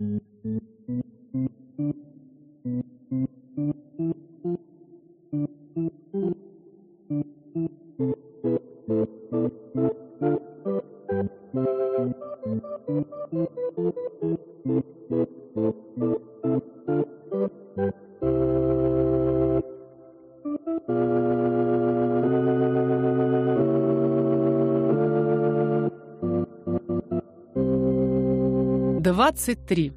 Thank you. 23.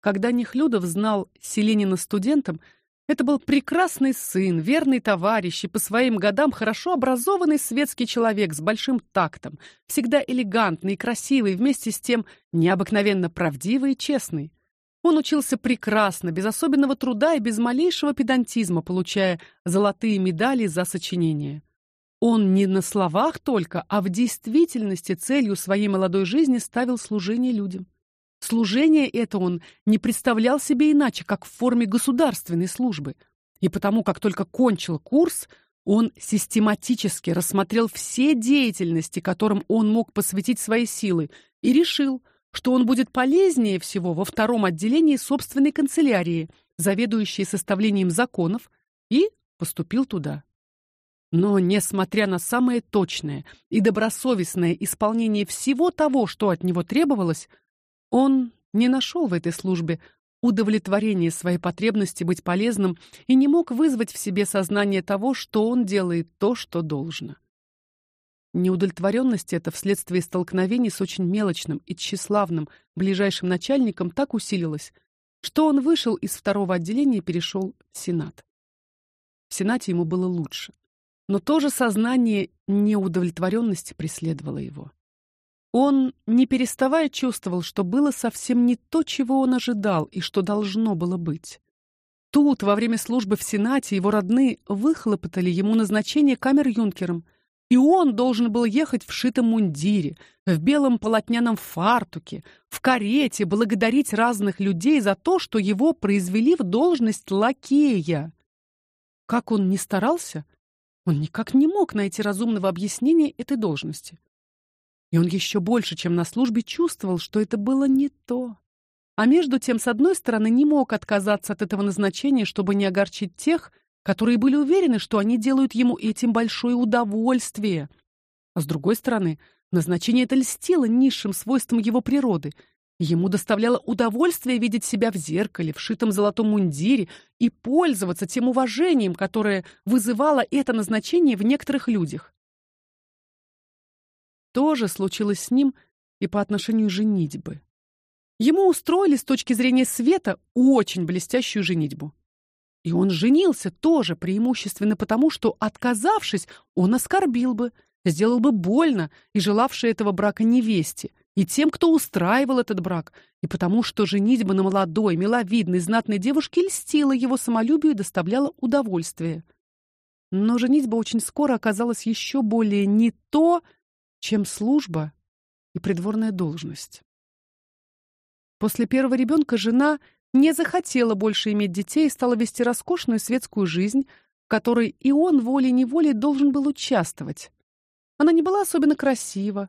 Когда Нехлюдов знал Селенина студентом, это был прекрасный сын, верный товарищ и по своим годам хорошо образованный светский человек с большим тактом, всегда элегантный и красивый, вместе с тем необыкновенно правдивый и честный. Он учился прекрасно, без особенного труда и без малейшего педантизма, получая золотые медали за сочинения. Он не на словах только, а в действительности целью своей молодой жизни ставил служение людям. Служение это он не представлял себе иначе, как в форме государственной службы. И потому, как только кончил курс, он систематически рассмотрел все деятельности, которым он мог посвятить свои силы, и решил, что он будет полезнее всего во втором отделении собственной канцелярии, заведующей составлением законов, и поступил туда. Но несмотря на самое точное и добросовестное исполнение всего того, что от него требовалось, он не нашел в этой службе удовлетворения своей потребности быть полезным и не мог вызвать в себе сознание того, что он делает то, что должно. Неудовлетворенность эта вследствие столкновений с очень мелочным и тщеславным ближайшим начальником так усилилась, что он вышел из второго отделения и перешел в Сенат. В Сенате ему было лучше, но то же сознание неудовлетворенности преследовало его. Он, не переставая, чувствовал, что было совсем не то, чего он ожидал и что должно было быть. Тут, во время службы в Сенате, его родные выхлопотали ему назначение камер-юнкером, и он должен был ехать в шитом мундире, в белом полотняном фартуке, в карете, благодарить разных людей за то, что его произвели в должность лакея. Как он ни старался, он никак не мог найти разумного объяснения этой должности. И он еще больше, чем на службе, чувствовал, что это было не то. А между тем, с одной стороны, не мог отказаться от этого назначения, чтобы не огорчить тех, которые были уверены, что они делают ему этим большое удовольствие. А с другой стороны, назначение это льстило низшим свойствам его природы. Ему доставляло удовольствие видеть себя в зеркале, в шитом золотом мундире и пользоваться тем уважением, которое вызывало это назначение в некоторых людях. То же случилось с ним и по отношению женитьбы. Ему устроили с точки зрения света очень блестящую женитьбу. И он женился тоже преимущественно потому, что отказавшись, он оскорбил бы, сделал бы больно и желавшей этого брака невесте, и тем, кто устраивал этот брак, и потому что женитьба на молодой, миловидной, знатной девушке льстила его самолюбию и доставляла удовольствие. Но женитьба очень скоро оказалась еще более не то, чем служба и придворная должность. После первого ребенка жена не захотела больше иметь детей и стала вести роскошную светскую жизнь, в которой и он волей-неволей должен был участвовать. Она не была особенно красива,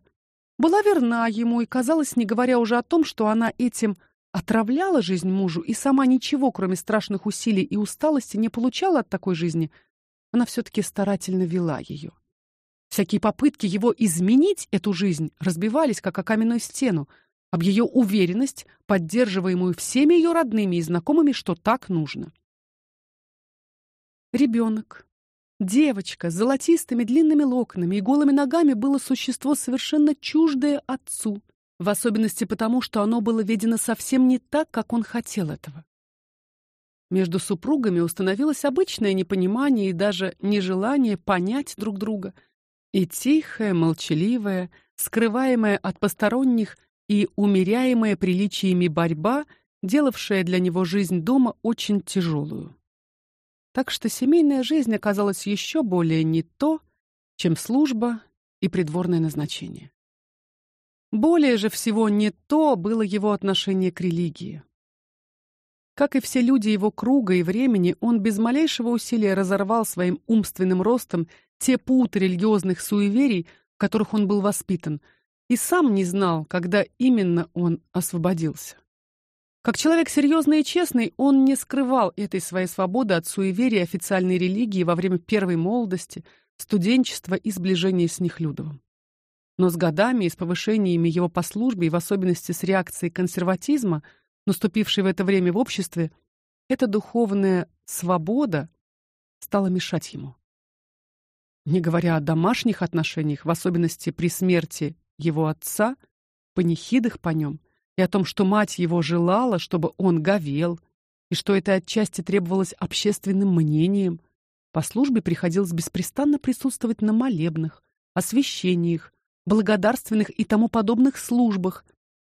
была верна ему и казалось, не говоря уже о том, что она этим отравляла жизнь мужу и сама ничего, кроме страшных усилий и усталости, не получала от такой жизни, она все таки старательно вела ее. Всякие попытки его изменить эту жизнь разбивались как о каменную стену, об ее уверенность, поддерживаемую всеми ее родными и знакомыми, что так нужно. Ребенок, девочка с золотистыми длинными локонами и голыми ногами было существо совершенно чуждое отцу, в особенности потому, что оно было ведено совсем не так, как он хотел этого. Между супругами установилось обычное непонимание и даже нежелание понять друг друга – и тихая, молчаливая, скрываемая от посторонних и умеряемая приличиями борьба, делавшая для него жизнь дома очень тяжелую. Так что семейная жизнь оказалась еще более не то, чем служба и придворное назначение. Более же всего не то было его отношение к религии. Как и все люди его круга и времени, он без малейшего усилия разорвал своим умственным ростом те путы религиозных суеверий, в которых он был воспитан, и сам не знал, когда именно он освободился. Как человек серьезный и честный, он не скрывал этой своей свободы от суеверий официальной религии во время первой молодости, студенчества и сближения с Нехлюдовым. Но с годами и с повышениями его по службе, и в особенности с реакцией консерватизма, наступившей в это время в обществе, эта духовная свобода стала мешать ему. Не говоря о домашних отношениях, в особенности при смерти его отца, панихидах по нем, и о том, что мать его желала, чтобы он говел, и что это отчасти требовалось общественным мнением, по службе приходилось беспрестанно присутствовать на молебнах, освящениях, благодарственных и тому подобных службах.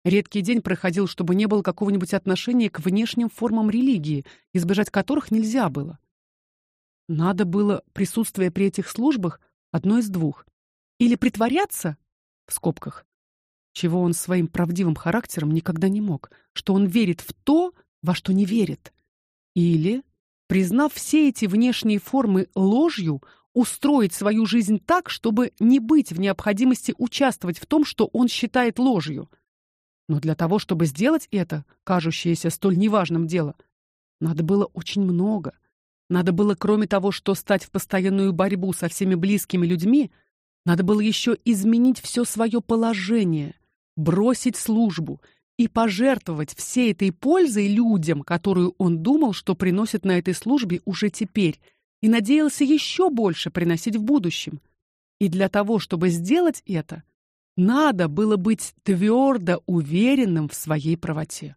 Редкий день проходил, чтобы не было какого-нибудь отношения к внешним формам религии, избежать которых нельзя было. Надо было присутствие при этих службах одно из двух: или притворяться в скобках, чего он своим правдивым характером никогда не мог, что он верит в то, во что не верит, или, признав все эти внешние формы ложью, устроить свою жизнь так, чтобы не быть в необходимости участвовать в том, что он считает ложью. Но для того, чтобы сделать это, кажущееся столь неважным дело, надо было очень много. Надо было, кроме того, что стать в постоянную борьбу со всеми близкими людьми, надо было еще изменить все свое положение, бросить службу и пожертвовать всей этой пользой людям, которую он думал, что приносит на этой службе уже теперь, и надеялся еще больше приносить в будущем. И для того, чтобы сделать это, надо было быть твердо уверенным в своей правоте.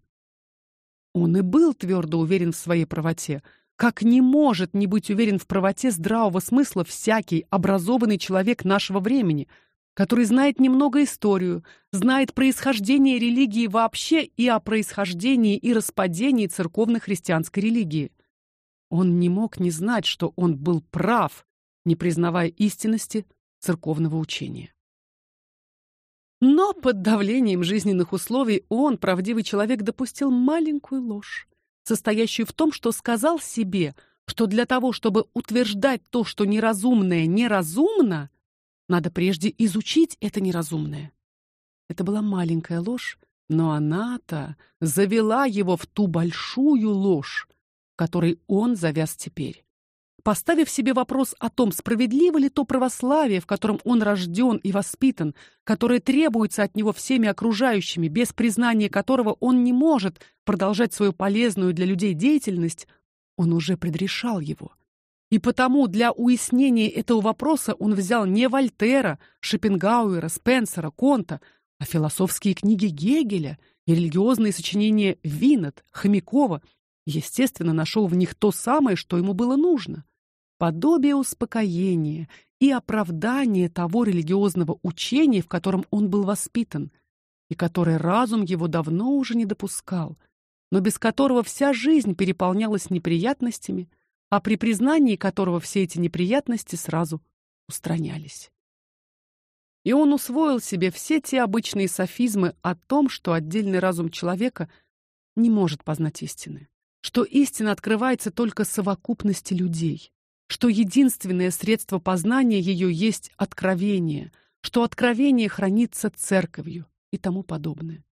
Он и был твердо уверен в своей правоте, как не может не быть уверен в правоте здравого смысла всякий образованный человек нашего времени, который знает немного историю, знает происхождение религии вообще и о происхождении и распадении церковно-христианской религии. Он не мог не знать, что он был прав, не признавая истинности церковного учения. Но под давлением жизненных условий он, правдивый человек, допустил маленькую ложь, состоящую в том, что сказал себе, что для того, чтобы утверждать то, что неразумное неразумно, надо прежде изучить это неразумное. Это была маленькая ложь, но она-то завела его в ту большую ложь, который он завяз теперь. Поставив себе вопрос о том, справедливо ли то православие, в котором он рожден и воспитан, которое требуется от него всеми окружающими, без признания которого он не может продолжать свою полезную для людей деятельность, он уже предрешал его. И потому для уяснения этого вопроса он взял не Вольтера, Шопенгауэра, Спенсера, Конта, а философские книги Гегеля и религиозные сочинения Винет, Хомякова естественно, нашел в них то самое, что ему было нужно подобие успокоения и оправдания того религиозного учения, в котором он был воспитан, и которое разум его давно уже не допускал, но без которого вся жизнь переполнялась неприятностями, а при признании которого все эти неприятности сразу устранялись. И он усвоил себе все те обычные софизмы о том, что отдельный разум человека не может познать истины что истина открывается только совокупности людей, что единственное средство познания ее есть откровение, что откровение хранится церковью и тому подобное.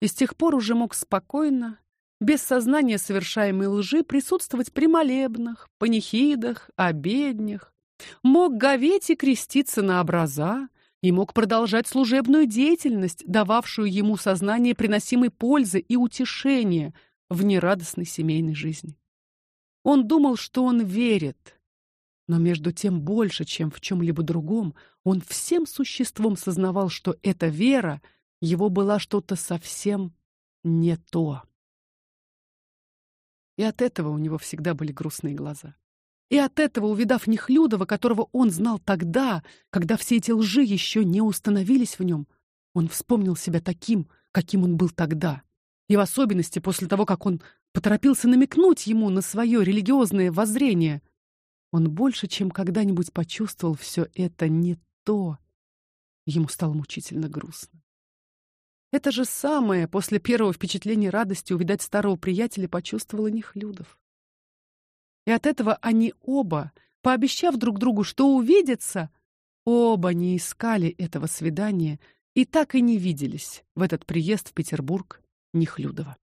И с тех пор уже мог спокойно, без сознания совершаемой лжи, присутствовать при молебнах, панихидах, обеднях, мог говеть и креститься на образа, и мог продолжать служебную деятельность, дававшую ему сознание приносимой пользы и утешения, в нерадостной семейной жизни. Он думал, что он верит, но между тем больше, чем в чем либо другом, он всем существом сознавал, что эта вера его была что-то совсем не то. И от этого у него всегда были грустные глаза. И от этого, увидав Нехлюдова, которого он знал тогда, когда все эти лжи еще не установились в нем, он вспомнил себя таким, каким он был тогда и в особенности после того, как он поторопился намекнуть ему на свое религиозное воззрение, он больше, чем когда-нибудь почувствовал все это не то. Ему стало мучительно грустно. Это же самое после первого впечатления радости увидать старого приятеля почувствовала Нехлюдов. И от этого они оба, пообещав друг другу, что увидятся, оба не искали этого свидания и так и не виделись в этот приезд в Петербург Нехлюдова.